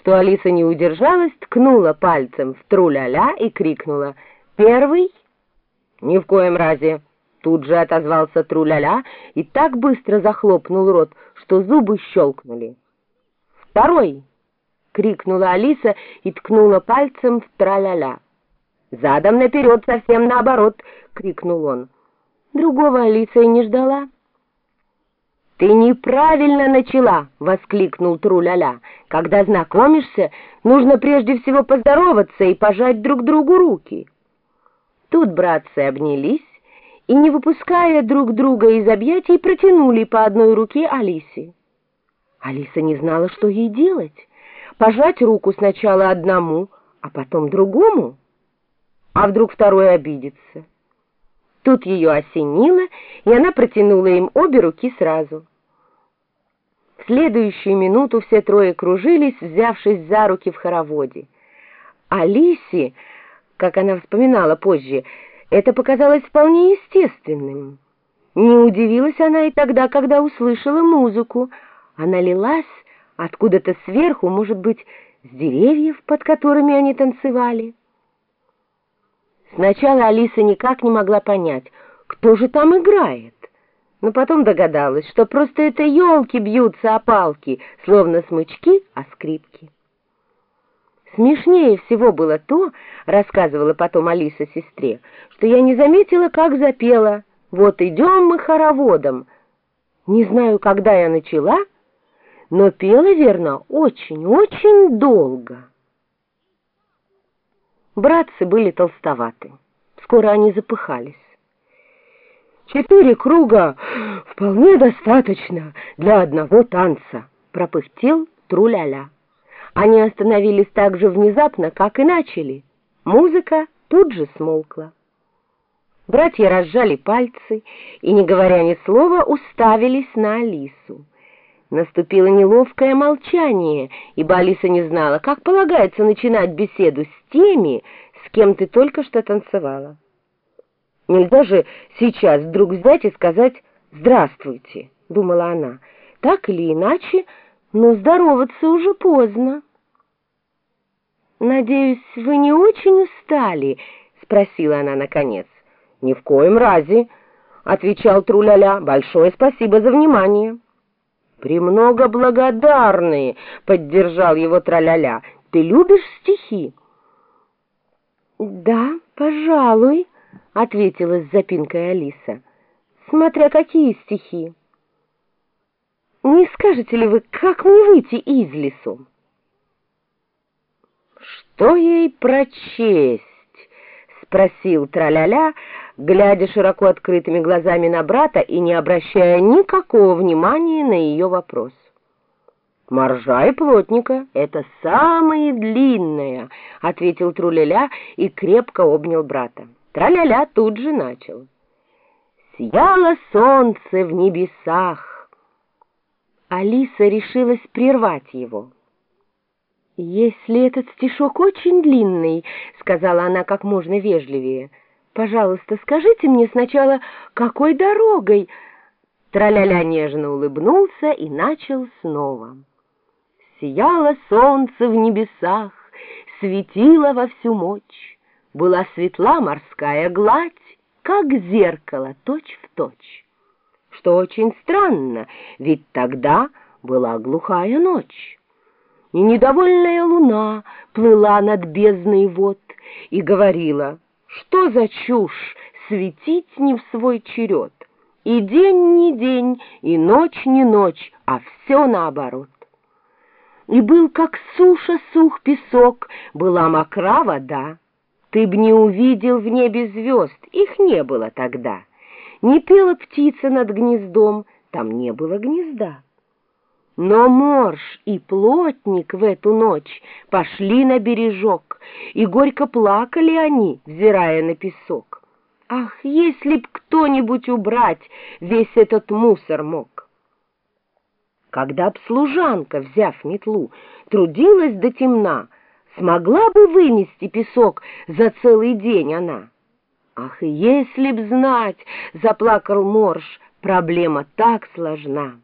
что Алиса не удержалась, ткнула пальцем в тру-ля-ля и крикнула «Первый?» «Ни в коем разе!» Тут же отозвался тру-ля-ля и так быстро захлопнул рот, что зубы щелкнули. «Второй!» — крикнула Алиса и ткнула пальцем в тра-ля-ля. «Задом наперед, совсем наоборот!» — крикнул он. Другого Алиса и не ждала. «Ты неправильно начала!» — воскликнул Тру-ля-ля. «Когда знакомишься, нужно прежде всего поздороваться и пожать друг другу руки». Тут братцы обнялись и, не выпуская друг друга из объятий, протянули по одной руке Алисе. Алиса не знала, что ей делать. Пожать руку сначала одному, а потом другому. А вдруг второй обидится? Тут ее осенило, и она протянула им обе руки сразу. Следующую минуту все трое кружились, взявшись за руки в хороводе. Алисе, как она вспоминала позже, это показалось вполне естественным. Не удивилась она и тогда, когда услышала музыку. Она лилась откуда-то сверху, может быть, с деревьев, под которыми они танцевали. Сначала Алиса никак не могла понять, кто же там играет но потом догадалась, что просто это елки бьются о палки, словно смычки о скрипки. Смешнее всего было то, рассказывала потом Алиса сестре, что я не заметила, как запела «Вот идем мы хороводом». Не знаю, когда я начала, но пела, верно, очень-очень долго. Братцы были толстоваты, скоро они запыхались. Четыре круга вполне достаточно для одного танца, пропыхтел Труляля. Они остановились так же внезапно, как и начали. Музыка тут же смолкла. Братья разжали пальцы и, не говоря ни слова, уставились на Алису. Наступило неловкое молчание, ибо Алиса не знала, как полагается начинать беседу с теми, с кем ты только что танцевала. Нельзя же сейчас вдруг взять и сказать «здравствуйте», — думала она. Так или иначе, но здороваться уже поздно. «Надеюсь, вы не очень устали?» — спросила она наконец. «Ни в коем разе», — отвечал Труляля. «Большое спасибо за внимание». «Премного благодарны», — поддержал его Траляля. «Ты любишь стихи?» «Да, пожалуй», — ответила с запинкой Алиса. «Смотря какие стихи. Не скажете ли вы, как мне выйти из лесу?» «Что ей прочесть?» — спросил Траляля, глядя широко открытыми глазами на брата и не обращая никакого внимания на ее вопрос. «Моржа и плотника — это самые длинные», — ответил Труляля и крепко обнял брата. Траля-ля тут же начал. Сияло солнце в небесах. Алиса решилась прервать его. «Если этот стишок очень длинный, — сказала она как можно вежливее, — пожалуйста, скажите мне сначала, какой дорогой?» Траля-ля нежно улыбнулся и начал снова. Сияло солнце в небесах, светило во всю мощь была светла морская гладь, как зеркало точь в точь. Что очень странно, ведь тогда была глухая ночь. И недовольная луна плыла над бездной вод и говорила, что за чушь светить не в свой черед. И день не день, и ночь не ночь, а все наоборот. И был, как суша, сух песок, была мокра вода. Ты б не увидел в небе звезд, их не было тогда. Не пела птица над гнездом, там не было гнезда. Но морж и плотник в эту ночь пошли на бережок, и горько плакали они, взирая на песок. Ах, если б кто-нибудь убрать весь этот мусор мог! Когда б служанка, взяв метлу, трудилась до темна, Смогла бы вынести песок за целый день она? Ах, если б знать, заплакал Морж, проблема так сложна.